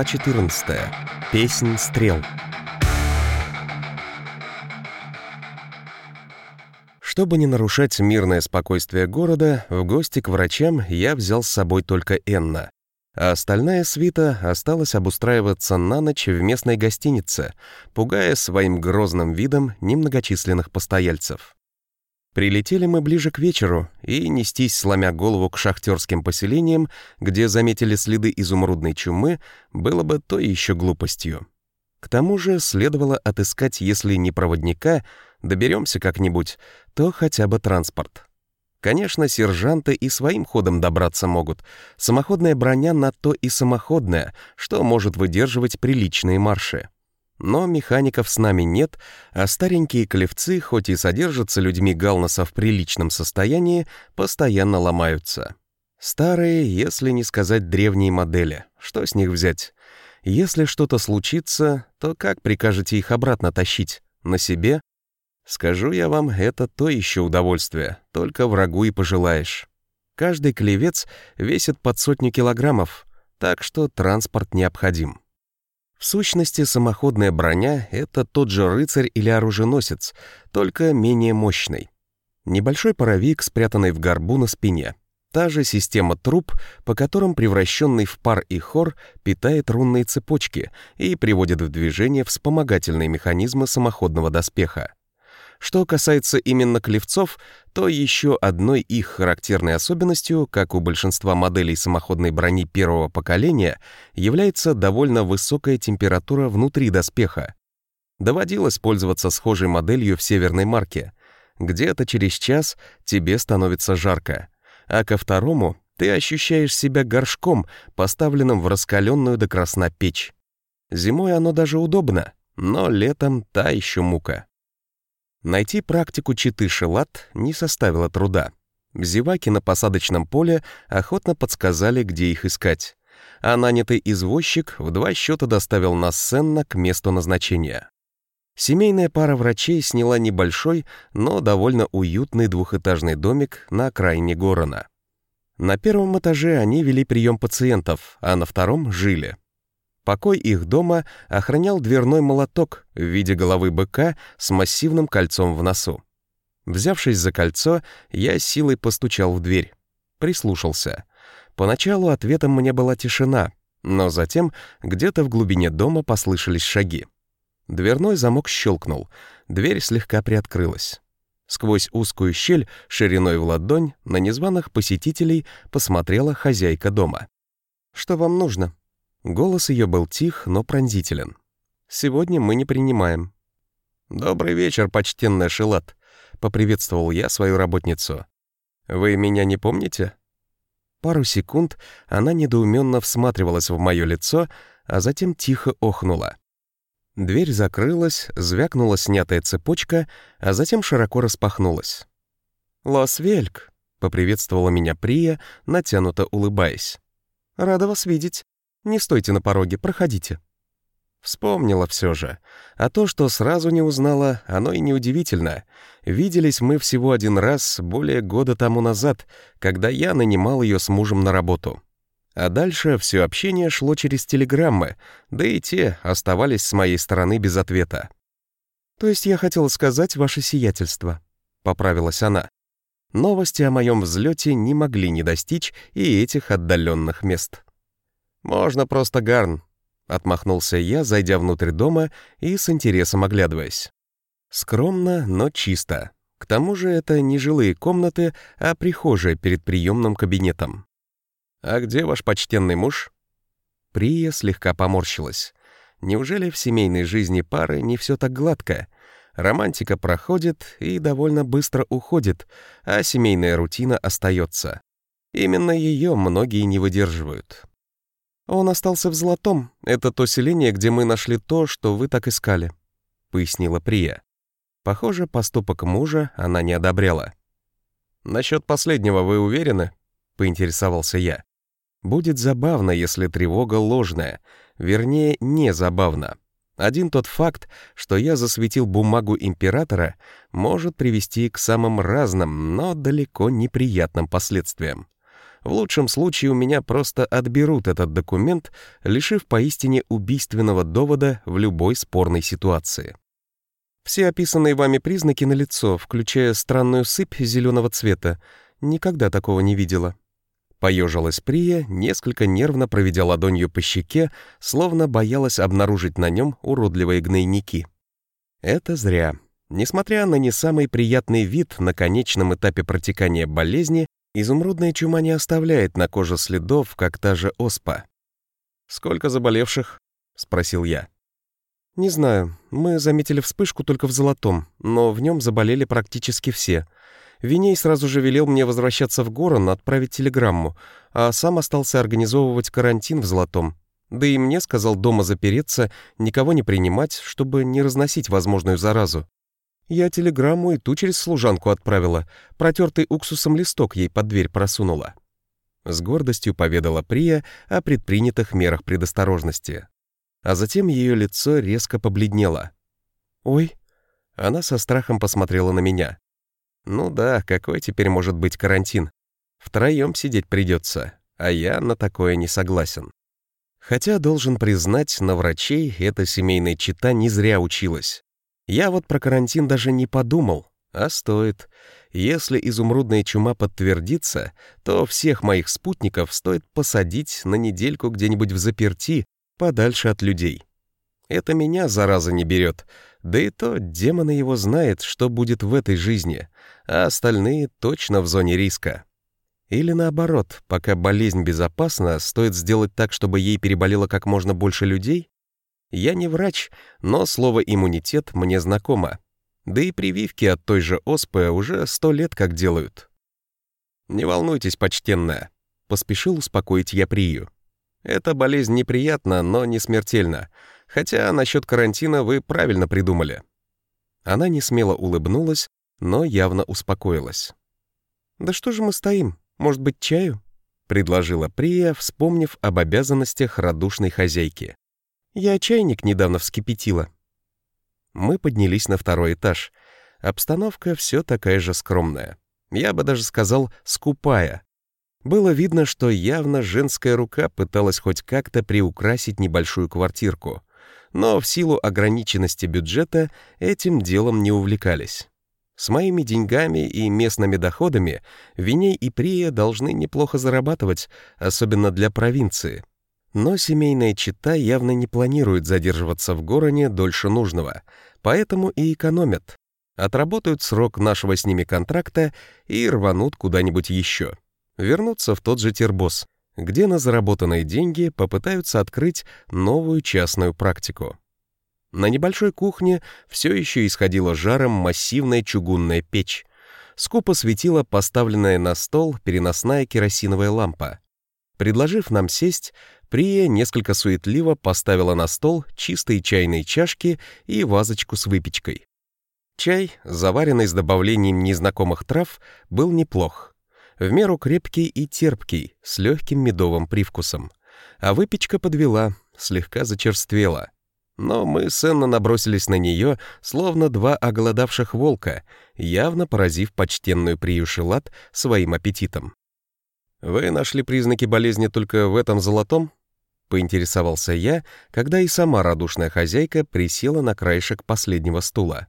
Глава 14. Песнь стрел. Чтобы не нарушать мирное спокойствие города, в гости к врачам я взял с собой только Энна. А остальная свита осталась обустраиваться на ночь в местной гостинице, пугая своим грозным видом немногочисленных постояльцев. Прилетели мы ближе к вечеру, и нестись, сломя голову к шахтерским поселениям, где заметили следы изумрудной чумы, было бы то еще глупостью. К тому же следовало отыскать, если не проводника, доберемся как-нибудь, то хотя бы транспорт. Конечно, сержанты и своим ходом добраться могут. Самоходная броня на то и самоходная, что может выдерживать приличные марши. Но механиков с нами нет, а старенькие клевцы, хоть и содержатся людьми Галнаса в приличном состоянии, постоянно ломаются. Старые, если не сказать древние модели. Что с них взять? Если что-то случится, то как прикажете их обратно тащить? На себе? Скажу я вам, это то еще удовольствие, только врагу и пожелаешь. Каждый клевец весит под сотню килограммов, так что транспорт необходим. В сущности, самоходная броня — это тот же рыцарь или оруженосец, только менее мощный. Небольшой паровик, спрятанный в горбу на спине. Та же система труб, по которым превращенный в пар и хор питает рунные цепочки и приводит в движение вспомогательные механизмы самоходного доспеха. Что касается именно клевцов, то еще одной их характерной особенностью, как у большинства моделей самоходной брони первого поколения, является довольно высокая температура внутри доспеха. Доводилось пользоваться схожей моделью в северной марке. Где-то через час тебе становится жарко, а ко второму ты ощущаешь себя горшком, поставленным в раскаленную до красна печь. Зимой оно даже удобно, но летом та еще мука. Найти практику читы Шелат не составило труда. Зеваки на посадочном поле охотно подсказали, где их искать. А нанятый извозчик в два счета доставил нас сенно к месту назначения. Семейная пара врачей сняла небольшой, но довольно уютный двухэтажный домик на окраине Горона. На первом этаже они вели прием пациентов, а на втором жили. Покой их дома охранял дверной молоток в виде головы быка с массивным кольцом в носу. Взявшись за кольцо, я силой постучал в дверь. Прислушался. Поначалу ответом мне была тишина, но затем где-то в глубине дома послышались шаги. Дверной замок щелкнул, дверь слегка приоткрылась. Сквозь узкую щель шириной в ладонь на незваных посетителей посмотрела хозяйка дома. «Что вам нужно?» Голос ее был тих, но пронзителен. «Сегодня мы не принимаем». «Добрый вечер, почтенная Шилат», — поприветствовал я свою работницу. «Вы меня не помните?» Пару секунд она недоуменно всматривалась в мое лицо, а затем тихо охнула. Дверь закрылась, звякнула снятая цепочка, а затем широко распахнулась. «Лас Вельк», — поприветствовала меня Прия, натянуто улыбаясь. «Рада вас видеть. Не стойте на пороге, проходите». Вспомнила все же. А то, что сразу не узнала, оно и неудивительно. Виделись мы всего один раз более года тому назад, когда я нанимал ее с мужем на работу. А дальше все общение шло через телеграммы, да и те оставались с моей стороны без ответа. «То есть я хотела сказать ваше сиятельство», — поправилась она. Новости о моем взлете не могли не достичь и этих отдаленных мест. «Можно просто Гарн», — отмахнулся я, зайдя внутрь дома и с интересом оглядываясь. Скромно, но чисто. К тому же это не жилые комнаты, а прихожая перед приемным кабинетом. «А где ваш почтенный муж?» Прия слегка поморщилась. Неужели в семейной жизни пары не все так гладко? Романтика проходит и довольно быстро уходит, а семейная рутина остается. Именно ее многие не выдерживают. «Он остался в Золотом. Это то селение, где мы нашли то, что вы так искали», — пояснила Прия. Похоже, поступок мужа она не одобряла. «Насчет последнего вы уверены?» — поинтересовался я. «Будет забавно, если тревога ложная. Вернее, не забавно. Один тот факт, что я засветил бумагу императора, может привести к самым разным, но далеко неприятным последствиям. В лучшем случае у меня просто отберут этот документ, лишив поистине убийственного довода в любой спорной ситуации. Все описанные вами признаки налицо, включая странную сыпь зеленого цвета. Никогда такого не видела. Поежилась Прия, несколько нервно проведя ладонью по щеке, словно боялась обнаружить на нем уродливые гнойники. Это зря. Несмотря на не самый приятный вид на конечном этапе протекания болезни, изумрудная чума не оставляет на коже следов, как та же оспа. «Сколько заболевших?» — спросил я. «Не знаю. Мы заметили вспышку только в золотом, но в нем заболели практически все. Виней сразу же велел мне возвращаться в Горон, отправить телеграмму, а сам остался организовывать карантин в золотом. Да и мне сказал дома запереться, никого не принимать, чтобы не разносить возможную заразу. Я телеграмму и ту через служанку отправила, протертый уксусом листок ей под дверь просунула. С гордостью поведала Прия о предпринятых мерах предосторожности а затем ее лицо резко побледнело. «Ой!» Она со страхом посмотрела на меня. «Ну да, какой теперь может быть карантин? Втроем сидеть придется, а я на такое не согласен». Хотя, должен признать, на врачей эта семейная чита не зря училась. Я вот про карантин даже не подумал, а стоит. Если изумрудная чума подтвердится, то всех моих спутников стоит посадить на недельку где-нибудь в заперти подальше от людей. Это меня зараза не берет, да и то демона его знает, что будет в этой жизни, а остальные точно в зоне риска. Или наоборот, пока болезнь безопасна, стоит сделать так, чтобы ей переболело как можно больше людей? Я не врач, но слово «иммунитет» мне знакомо. Да и прививки от той же оспы уже сто лет как делают. «Не волнуйтесь, почтенная», — поспешил успокоить я Прию. Эта болезнь неприятна, но не смертельна. Хотя насчет карантина вы правильно придумали». Она не смело улыбнулась, но явно успокоилась. «Да что же мы стоим? Может быть, чаю?» — предложила Прия, вспомнив об обязанностях радушной хозяйки. «Я чайник недавно вскипятила». Мы поднялись на второй этаж. Обстановка все такая же скромная. Я бы даже сказал, скупая. Было видно, что явно женская рука пыталась хоть как-то приукрасить небольшую квартирку, но в силу ограниченности бюджета этим делом не увлекались. С моими деньгами и местными доходами Виней и Прия должны неплохо зарабатывать, особенно для провинции. Но семейная чита явно не планирует задерживаться в Гороне дольше нужного, поэтому и экономят. Отработают срок нашего с ними контракта и рванут куда-нибудь еще вернуться в тот же Тербос, где на заработанные деньги попытаются открыть новую частную практику. На небольшой кухне все еще исходила жаром массивная чугунная печь. Скупо светила поставленная на стол переносная керосиновая лампа. Предложив нам сесть, Прия несколько суетливо поставила на стол чистые чайные чашки и вазочку с выпечкой. Чай, заваренный с добавлением незнакомых трав, был неплох в меру крепкий и терпкий, с легким медовым привкусом. А выпечка подвела, слегка зачерствела. Но мы с Энна набросились на нее, словно два оголодавших волка, явно поразив почтенную приюшелат своим аппетитом. «Вы нашли признаки болезни только в этом золотом?» — поинтересовался я, когда и сама радушная хозяйка присела на краешек последнего стула.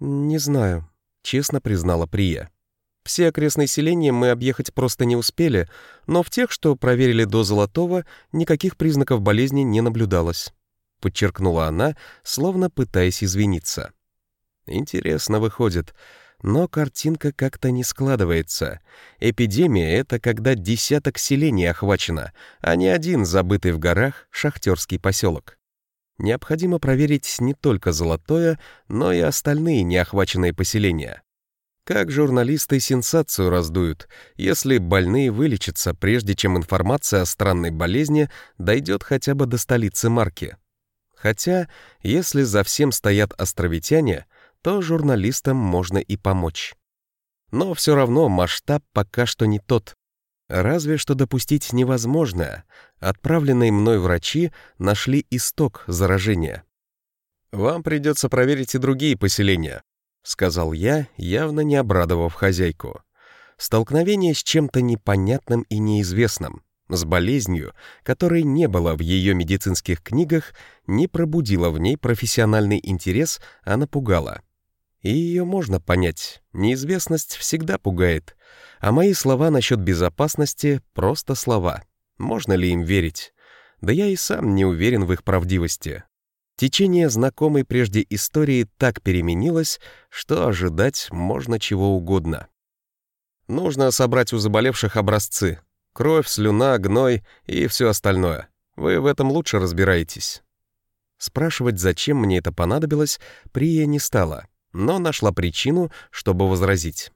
«Не знаю», — честно признала Прия. Все окрестные селения мы объехать просто не успели, но в тех, что проверили до Золотого, никаких признаков болезни не наблюдалось. Подчеркнула она, словно пытаясь извиниться. Интересно выходит, но картинка как-то не складывается. Эпидемия — это когда десяток селений охвачено, а не один забытый в горах шахтерский поселок. Необходимо проверить не только Золотое, но и остальные неохваченные поселения. Как журналисты сенсацию раздуют, если больные вылечатся, прежде чем информация о странной болезни дойдет хотя бы до столицы марки. Хотя, если за всем стоят островитяне, то журналистам можно и помочь. Но все равно масштаб пока что не тот. Разве что допустить невозможное. Отправленные мной врачи нашли исток заражения. Вам придется проверить и другие поселения, — сказал я, явно не обрадовав хозяйку. Столкновение с чем-то непонятным и неизвестным, с болезнью, которой не было в ее медицинских книгах, не пробудило в ней профессиональный интерес, а напугало. И ее можно понять, неизвестность всегда пугает, а мои слова насчет безопасности — просто слова. Можно ли им верить? Да я и сам не уверен в их правдивости. Течение знакомой прежде истории так переменилось, что ожидать можно чего угодно. Нужно собрать у заболевших образцы. Кровь, слюна, гной и все остальное. Вы в этом лучше разбираетесь. Спрашивать, зачем мне это понадобилось, Прия не стала, но нашла причину, чтобы возразить.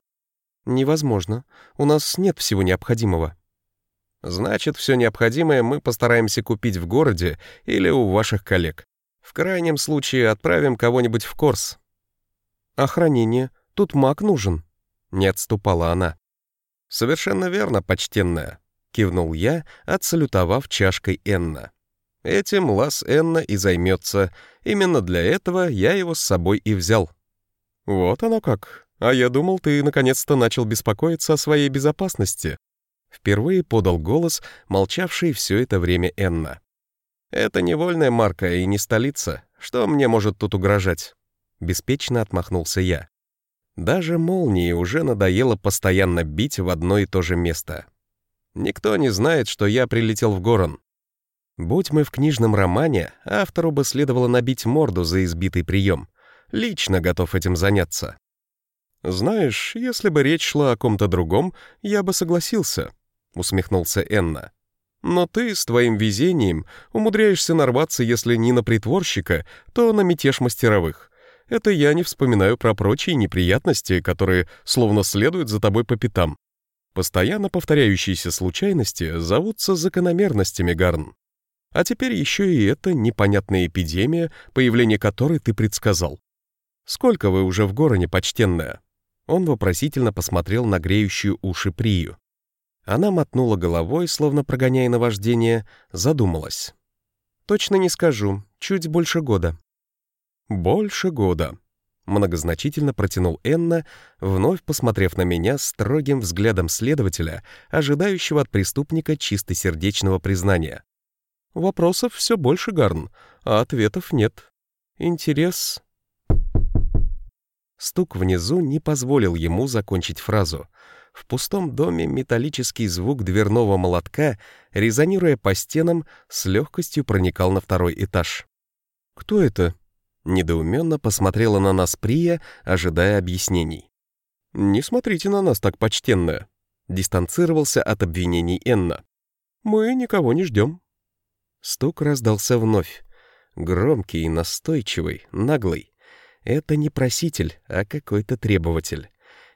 «Невозможно. У нас нет всего необходимого». «Значит, все необходимое мы постараемся купить в городе или у ваших коллег. В крайнем случае отправим кого-нибудь в Корс». «Охранение. Тут маг нужен», — не отступала она. «Совершенно верно, почтенная», — кивнул я, отсалютовав чашкой Энна. «Этим Лас Энна и займется. Именно для этого я его с собой и взял». «Вот оно как. А я думал, ты наконец-то начал беспокоиться о своей безопасности». Впервые подал голос, молчавший все это время Энна. «Это невольная марка и не столица. Что мне может тут угрожать?» Беспечно отмахнулся я. Даже молнии уже надоело постоянно бить в одно и то же место. Никто не знает, что я прилетел в Горон. Будь мы в книжном романе, автору бы следовало набить морду за избитый прием. Лично готов этим заняться. «Знаешь, если бы речь шла о ком-то другом, я бы согласился», — усмехнулся Энна. «Но ты с твоим везением умудряешься нарваться, если не на притворщика, то на мятеж мастеровых. Это я не вспоминаю про прочие неприятности, которые словно следуют за тобой по пятам. Постоянно повторяющиеся случайности зовутся закономерностями, Гарн. А теперь еще и эта непонятная эпидемия, появление которой ты предсказал. Сколько вы уже в гороне, почтенная?» Он вопросительно посмотрел на греющую уши Прию. Она мотнула головой, словно прогоняя наваждение, задумалась. «Точно не скажу. Чуть больше года. «Больше года», — многозначительно протянул Энна, вновь посмотрев на меня строгим взглядом следователя, ожидающего от преступника чистосердечного признания. «Вопросов все больше, Гарн, а ответов нет. Интерес...» Стук внизу не позволил ему закончить фразу. В пустом доме металлический звук дверного молотка, резонируя по стенам, с легкостью проникал на второй этаж. «Кто это?» Недоуменно посмотрела на нас Прия, ожидая объяснений. «Не смотрите на нас так, почтенная», — дистанцировался от обвинений Энна. «Мы никого не ждем». Стук раздался вновь. Громкий, настойчивый, наглый. Это не проситель, а какой-то требователь.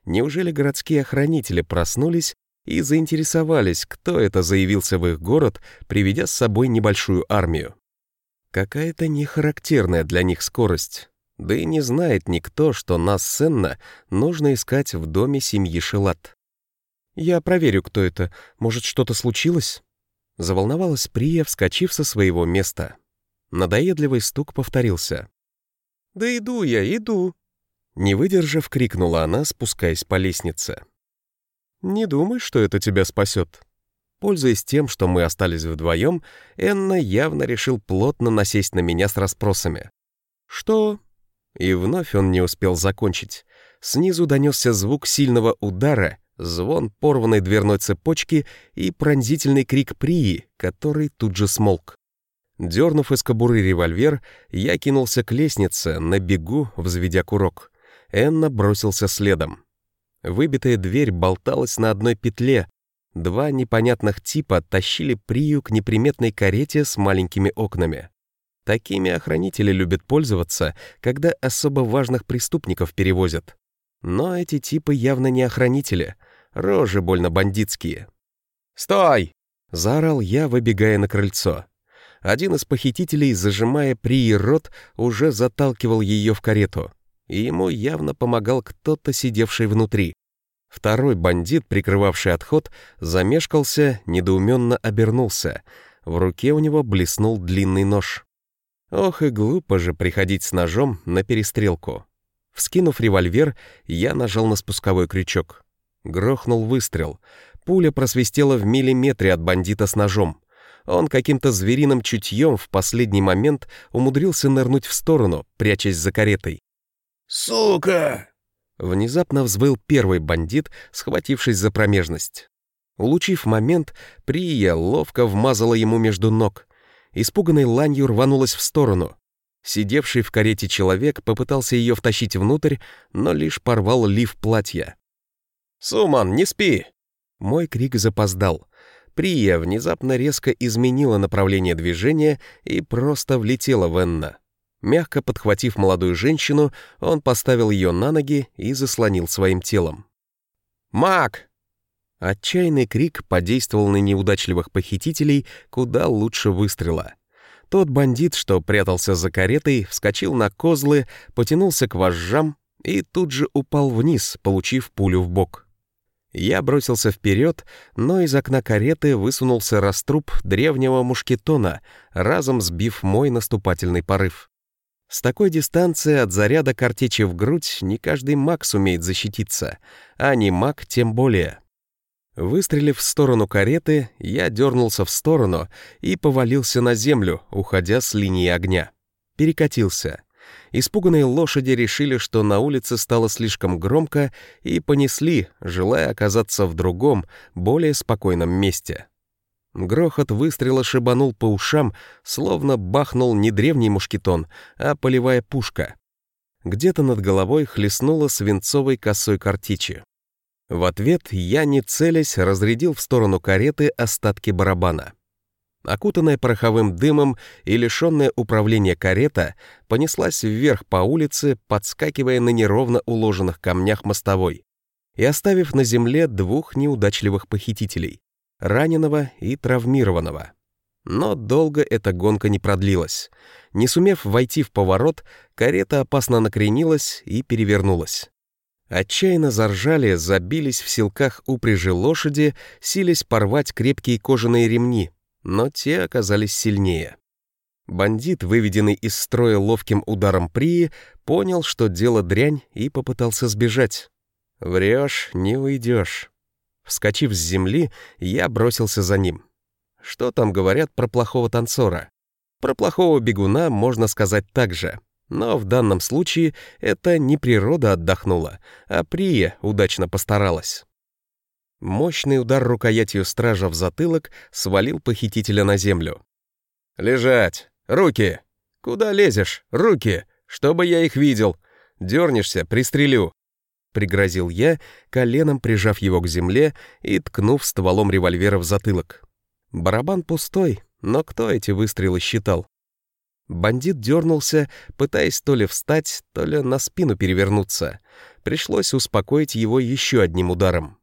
Неужели городские охранители проснулись и заинтересовались, кто это заявился в их город, приведя с собой небольшую армию? Какая-то нехарактерная для них скорость. Да и не знает никто, что нас с Энна нужно искать в доме семьи Шелат. «Я проверю, кто это. Может, что-то случилось?» Заволновалась Прия, вскочив со своего места. Надоедливый стук повторился. «Да иду я, иду!» Не выдержав, крикнула она, спускаясь по лестнице. «Не думай, что это тебя спасет», Пользуясь тем, что мы остались вдвоем, Энна явно решил плотно насесть на меня с расспросами. «Что?» И вновь он не успел закончить. Снизу донесся звук сильного удара, звон порванной дверной цепочки и пронзительный крик Прии, который тут же смолк. Дернув из кобуры револьвер, я кинулся к лестнице, на бегу, взведя курок. Энна бросился следом. Выбитая дверь болталась на одной петле, Два непонятных типа тащили Прию к неприметной карете с маленькими окнами. Такими охранители любят пользоваться, когда особо важных преступников перевозят. Но эти типы явно не охранители, рожи больно бандитские. «Стой!» — заорал я, выбегая на крыльцо. Один из похитителей, зажимая Прии рот, уже заталкивал ее в карету, и ему явно помогал кто-то, сидевший внутри. Второй бандит, прикрывавший отход, замешкался, недоуменно обернулся. В руке у него блеснул длинный нож. Ох и глупо же приходить с ножом на перестрелку. Вскинув револьвер, я нажал на спусковой крючок. Грохнул выстрел. Пуля просвистела в миллиметре от бандита с ножом. Он каким-то звериным чутьем в последний момент умудрился нырнуть в сторону, прячась за каретой. «Сука!» Внезапно взвыл первый бандит, схватившись за промежность. Улучив момент, Прия ловко вмазала ему между ног. Испуганной ланью рванулась в сторону. Сидевший в карете человек попытался ее втащить внутрь, но лишь порвал лиф платья. «Суман, не спи!» Мой крик запоздал. Прия внезапно резко изменила направление движения и просто влетела в Энна. Мягко подхватив молодую женщину, он поставил ее на ноги и заслонил своим телом. «Мак!» Отчаянный крик подействовал на неудачливых похитителей куда лучше выстрела. Тот бандит, что прятался за каретой, вскочил на козлы, потянулся к вожжам и тут же упал вниз, получив пулю в бок. Я бросился вперед, но из окна кареты высунулся раструб древнего мушкетона, разом сбив мой наступательный порыв. С такой дистанции от заряда картечи в грудь не каждый маг сумеет защититься, а не маг тем более. Выстрелив в сторону кареты, я дернулся в сторону и повалился на землю, уходя с линии огня. Перекатился. Испуганные лошади решили, что на улице стало слишком громко, и понесли, желая оказаться в другом, более спокойном месте. Грохот выстрела шибанул по ушам, словно бахнул не древний мушкетон, а полевая пушка. Где-то над головой хлестнуло свинцовой косой картечи. В ответ я, не целясь, разрядил в сторону кареты остатки барабана. Окутанная пороховым дымом и лишенная управления карета понеслась вверх по улице, подскакивая на неровно уложенных камнях мостовой и оставив на земле двух неудачливых похитителей раненого и травмированного. Но долго эта гонка не продлилась. Не сумев войти в поворот, карета опасно накренилась и перевернулась. Отчаянно заржали, забились в силках упряжи лошади, сились порвать крепкие кожаные ремни, но те оказались сильнее. Бандит, выведенный из строя ловким ударом Прии, понял, что дело дрянь, и попытался сбежать. «Врешь, не уйдешь». Вскочив с земли, я бросился за ним. Что там говорят про плохого танцора? Про плохого бегуна можно сказать так же. Но в данном случае это не природа отдохнула, а Прия удачно постаралась. Мощный удар рукоятью стража в затылок свалил похитителя на землю. «Лежать! Руки! Куда лезешь? Руки! Чтобы я их видел! Дернешься, пристрелю!» пригрозил я, коленом прижав его к земле и ткнув стволом револьвера в затылок. Барабан пустой, но кто эти выстрелы считал? Бандит дернулся, пытаясь то ли встать, то ли на спину перевернуться. Пришлось успокоить его еще одним ударом.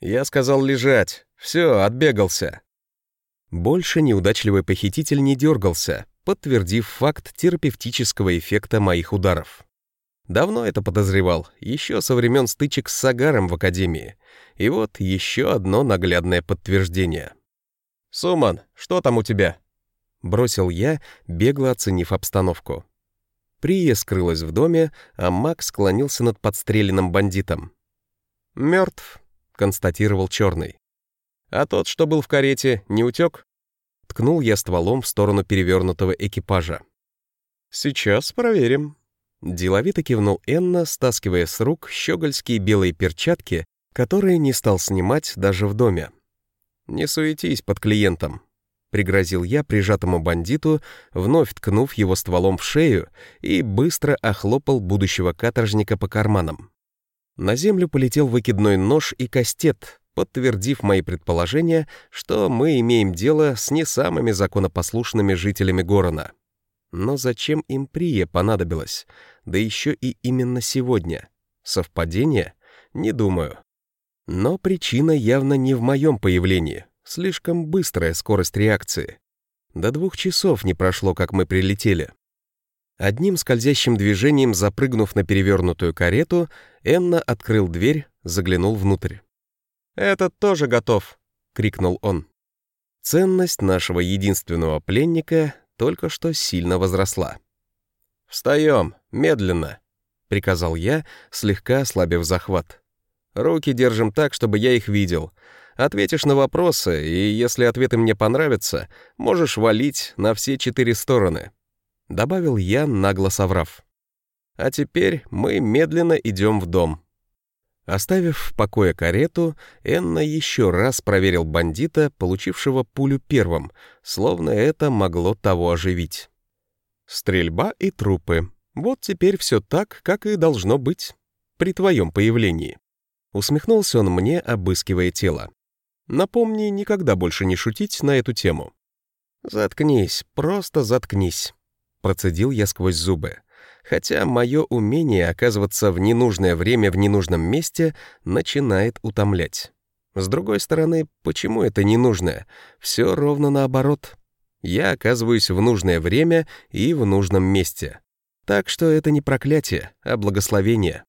Я сказал лежать. Все, отбегался. Больше неудачливый похититель не дергался, подтвердив факт терапевтического эффекта моих ударов. Давно это подозревал, еще со времен стычек с Сагаром в Академии. И вот еще одно наглядное подтверждение. «Суман, что там у тебя?» Бросил я, бегло оценив обстановку. Прия скрылась в доме, а Мак склонился над подстреленным бандитом. «Мертв», — констатировал черный. «А тот, что был в карете, не утек?» Ткнул я стволом в сторону перевернутого экипажа. «Сейчас проверим», Деловито кивнул Энна, стаскивая с рук щегольские белые перчатки, которые не стал снимать даже в доме. «Не суетись под клиентом», — пригрозил я прижатому бандиту, вновь ткнув его стволом в шею и быстро охлопал будущего каторжника по карманам. На землю полетел выкидной нож и кастет, подтвердив мои предположения, что мы имеем дело с не самыми законопослушными жителями Горона. Но зачем им Прия понадобилось? Да еще и именно сегодня. Совпадение? Не думаю. Но причина явно не в моем появлении. Слишком быстрая скорость реакции. До двух часов не прошло, как мы прилетели. Одним скользящим движением запрыгнув на перевернутую карету, Энна открыл дверь, заглянул внутрь. «Этот тоже готов!» — крикнул он. Ценность нашего единственного пленника только что сильно возросла. «Встаем, медленно», — приказал я, слегка ослабив захват. Руки держим так, чтобы я их видел. Ответишь на вопросы, и если ответы мне понравятся, можешь валить на все четыре стороны», — добавил я, нагло соврав. «А теперь мы медленно идем в дом». Оставив в покое карету, Энна еще раз проверил бандита, получившего пулю первым, словно это могло того оживить. Стрельба и трупы. Вот теперь все так, как и должно быть. При твоем появлении. Усмехнулся он мне, обыскивая тело. Напомни никогда больше не шутить на эту тему. «Заткнись, просто заткнись», — процедил я сквозь зубы хотя мое умение оказываться в ненужное время в ненужном месте начинает утомлять. С другой стороны, почему это ненужное? Все ровно наоборот. Я оказываюсь в нужное время и в нужном месте. Так что это не проклятие, а благословение.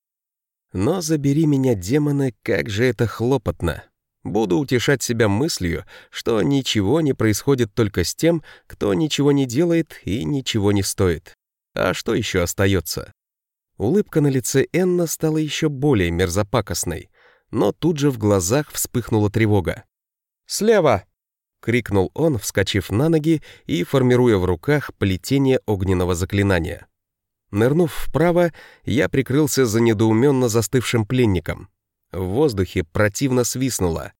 Но забери меня, демоны, как же это хлопотно. Буду утешать себя мыслью, что ничего не происходит только с тем, кто ничего не делает и ничего не стоит. А что еще остается? Улыбка на лице Энна стала еще более мерзопакостной, но тут же в глазах вспыхнула тревога. «Слева!» — крикнул он, вскочив на ноги и формируя в руках плетение огненного заклинания. Нырнув вправо, я прикрылся за недоуменно застывшим пленником. В воздухе противно свистнуло.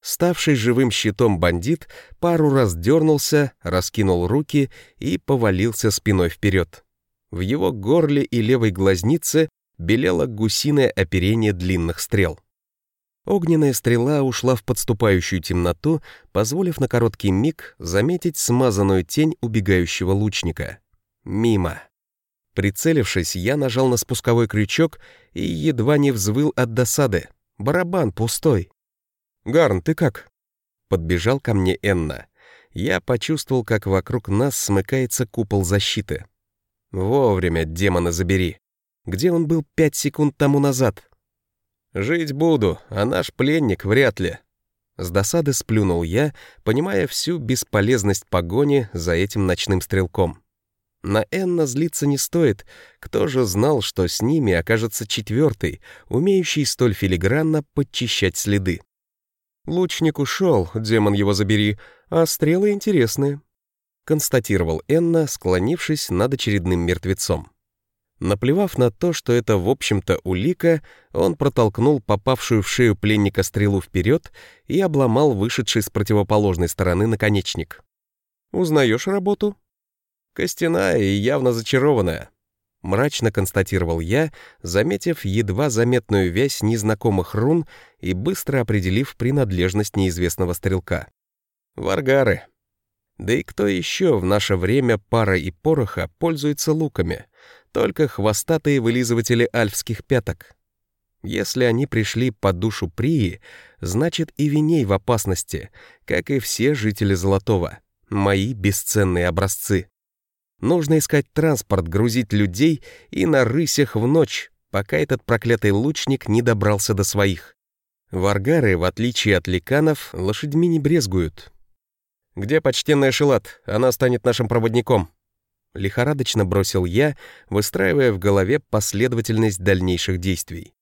Ставший живым щитом бандит пару раз дернулся, раскинул руки и повалился спиной вперед. В его горле и левой глазнице белело гусиное оперение длинных стрел. Огненная стрела ушла в подступающую темноту, позволив на короткий миг заметить смазанную тень убегающего лучника. Мимо. Прицелившись, я нажал на спусковой крючок и едва не взвыл от досады. Барабан пустой. «Гарн, ты как?» Подбежал ко мне Энна. Я почувствовал, как вокруг нас смыкается купол защиты. Вовремя, демона забери. Где он был пять секунд тому назад? Жить буду, а наш пленник вряд ли. С досады сплюнул я, понимая всю бесполезность погони за этим ночным стрелком. На Энна злиться не стоит, кто же знал, что с ними окажется четвертый, умеющий столь филигранно подчищать следы. Лучник ушел, демон его забери, а стрелы интересные констатировал Энна, склонившись над очередным мертвецом. Наплевав на то, что это, в общем-то, улика, он протолкнул попавшую в шею пленника стрелу вперед и обломал вышедший с противоположной стороны наконечник. «Узнаешь работу?» «Костяная и явно зачарованная», — мрачно констатировал я, заметив едва заметную вязь незнакомых рун и быстро определив принадлежность неизвестного стрелка. «Варгары, да и кто еще в наше время пара и пороха пользуется луками? Только хвостатые вылизыватели альфских пяток. Если они пришли по душу Прии, значит и Виней в опасности, как и все жители Золотого. Мои бесценные образцы. Нужно искать транспорт, грузить людей и на рысях в ночь, пока этот проклятый лучник не добрался до своих. Варгары, в отличие от ликанов, лошадьми не брезгуют, «Где почтенная Шилат? Она станет нашим проводником». Лихорадочно бросил я, выстраивая в голове последовательность дальнейших действий.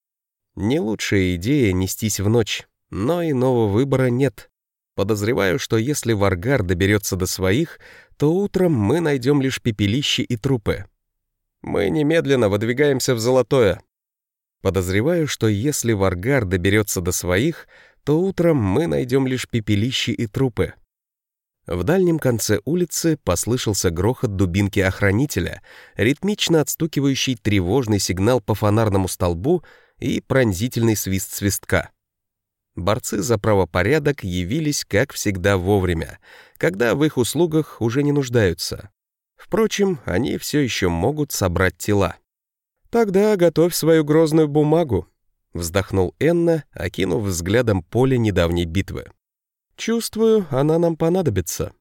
Не лучшая идея нестись в ночь, но иного выбора нет. Подозреваю, что если Варгар доберется до своих, то утром мы найдем лишь пепелище и трупы. Мы немедленно выдвигаемся в Золотое. Подозреваю, что если Варгар доберется до своих, то утром мы найдем лишь пепелище и трупы. В дальнем конце улицы послышался грохот дубинки охранителя, ритмично отстукивающий тревожный сигнал по фонарному столбу и пронзительный свист свистка. Борцы за правопорядок явились, как всегда, вовремя, когда в их услугах уже не нуждаются. Впрочем, они все еще могут собрать тела. «Тогда готовь свою грозную бумагу», — вздохнул Энна, окинув взглядом поле недавней битвы. Чувствую, она нам понадобится.